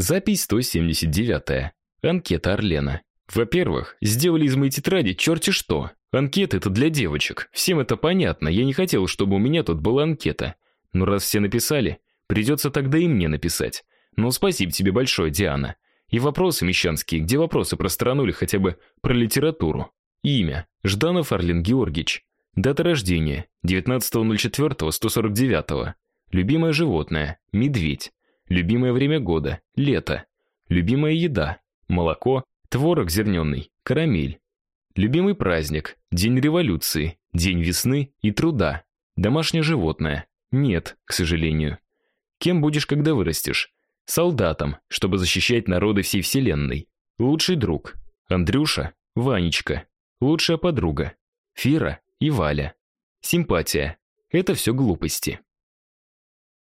Запись 179. Анкета Орлена. Во-первых, сделали из моей тетради черти что. Анкета это для девочек. Всем это понятно. Я не хотел, чтобы у меня тут была анкета. Но раз все написали, придется тогда и мне написать. Ну, спасибо тебе большое, Диана. И вопросы мещанские, где вопросы про страну или хотя бы про литературу. Имя: Жданов Орлен Георгиевич. Дата рождения: 19.04.149. Любимое животное медведь. Любимое время года лето. Любимая еда молоко, творог зерненный, карамель. Любимый праздник День революции, День весны и труда. Домашнее животное нет, к сожалению. Кем будешь, когда вырастешь? Солдатом, чтобы защищать народы всей вселенной. Лучший друг Андрюша, Ванечка. Лучшая подруга Фира и Валя. Симпатия это все глупости.